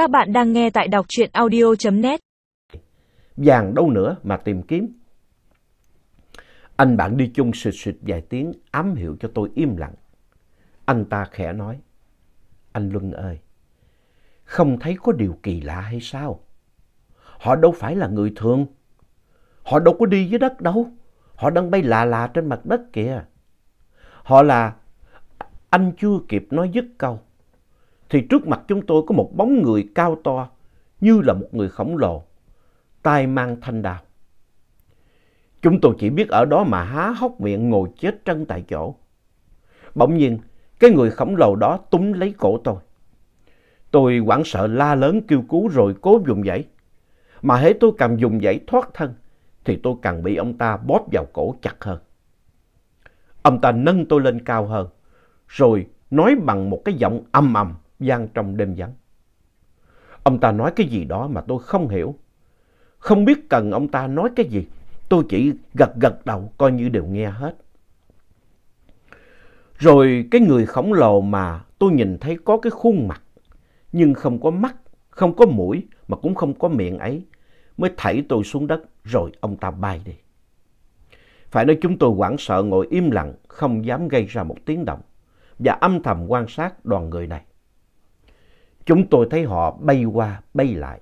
Các bạn đang nghe tại đọc truyện audio.net. Vàng đâu nữa mà tìm kiếm. Anh bạn đi chung sụt sụt vài tiếng ám hiệu cho tôi im lặng. Anh ta khẽ nói. Anh Luân ơi, không thấy có điều kỳ lạ hay sao? Họ đâu phải là người thường. Họ đâu có đi dưới đất đâu. Họ đang bay lạ lạ trên mặt đất kìa. Họ là... Anh chưa kịp nói dứt câu. Thì trước mặt chúng tôi có một bóng người cao to như là một người khổng lồ. tay mang thanh đao. Chúng tôi chỉ biết ở đó mà há hốc miệng ngồi chết chân tại chỗ. Bỗng nhiên, cái người khổng lồ đó túm lấy cổ tôi. Tôi hoảng sợ la lớn kêu cứu rồi cố dùng dãy. Mà hễ tôi cầm dùng dãy thoát thân, thì tôi càng bị ông ta bóp vào cổ chặt hơn. Ông ta nâng tôi lên cao hơn, rồi nói bằng một cái giọng âm ầm gian trong đêm vắng. Ông ta nói cái gì đó mà tôi không hiểu. Không biết cần ông ta nói cái gì, tôi chỉ gật gật đầu coi như đều nghe hết. Rồi cái người khổng lồ mà tôi nhìn thấy có cái khuôn mặt, nhưng không có mắt, không có mũi mà cũng không có miệng ấy, mới thảy tôi xuống đất rồi ông ta bay đi. Phải nói chúng tôi hoảng sợ ngồi im lặng, không dám gây ra một tiếng động và âm thầm quan sát đoàn người này. Chúng tôi thấy họ bay qua, bay lại,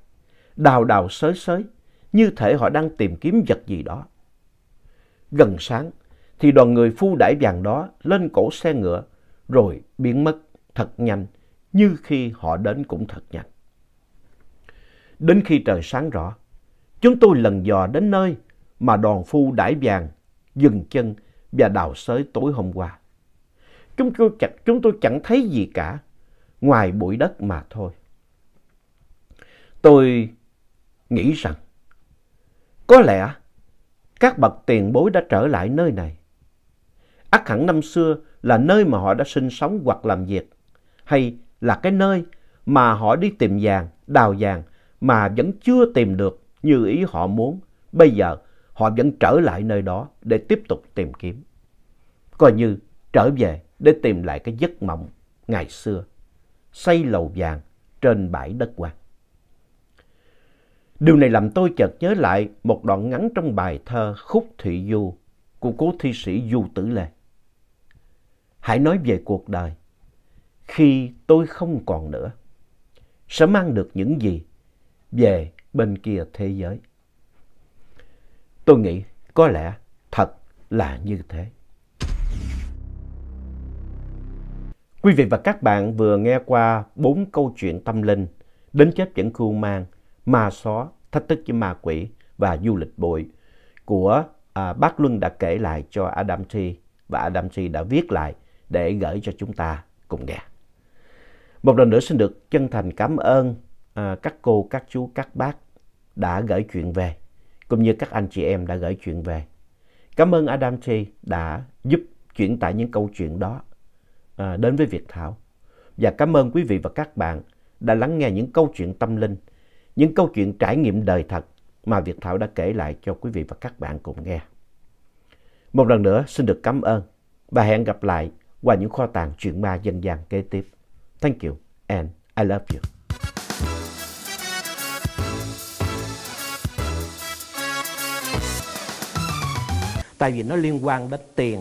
đào đào xới xới, như thể họ đang tìm kiếm vật gì đó. Gần sáng thì đoàn người phu đải vàng đó lên cổ xe ngựa rồi biến mất thật nhanh như khi họ đến cũng thật nhanh. Đến khi trời sáng rõ, chúng tôi lần dò đến nơi mà đoàn phu đải vàng dừng chân và đào xới tối hôm qua. Chúng tôi, chẳng, chúng tôi chẳng thấy gì cả ngoài bụi đất mà thôi. Tôi nghĩ rằng có lẽ các bậc tiền bối đã trở lại nơi này. Ác hẳn năm xưa là nơi mà họ đã sinh sống hoặc làm việc, hay là cái nơi mà họ đi tìm vàng, đào vàng mà vẫn chưa tìm được như ý họ muốn. Bây giờ họ vẫn trở lại nơi đó để tiếp tục tìm kiếm. Coi như trở về để tìm lại cái giấc mộng ngày xưa, xây lầu vàng trên bãi đất hoang. Điều này làm tôi chợt nhớ lại một đoạn ngắn trong bài thơ Khúc Thụy Du của cố thi sĩ Du Tử Lê. Hãy nói về cuộc đời khi tôi không còn nữa, sẽ mang được những gì về bên kia thế giới. Tôi nghĩ có lẽ thật là như thế. Quý vị và các bạn vừa nghe qua bốn câu chuyện tâm linh đến chết vẫn khu mang, ma xó, thách thức với ma quỷ và du lịch bụi của à, bác Luân đã kể lại cho Adam T và Adam T đã viết lại để gửi cho chúng ta cùng nghe. Một lần nữa xin được chân thành cảm ơn à, các cô, các chú, các bác đã gửi chuyện về, cũng như các anh chị em đã gửi chuyện về. Cảm ơn Adam T đã giúp chuyển tải những câu chuyện đó à, đến với Việt Thảo. Và cảm ơn quý vị và các bạn đã lắng nghe những câu chuyện tâm linh, những câu chuyện trải nghiệm đời thật mà Việt Thảo đã kể lại cho quý vị và các bạn cùng nghe. Một lần nữa xin được cảm ơn và hẹn gặp lại qua những kho tàng chuyện ma dân gian kế tiếp. Thank you and I love you. Tại vì nó liên quan đến tiền,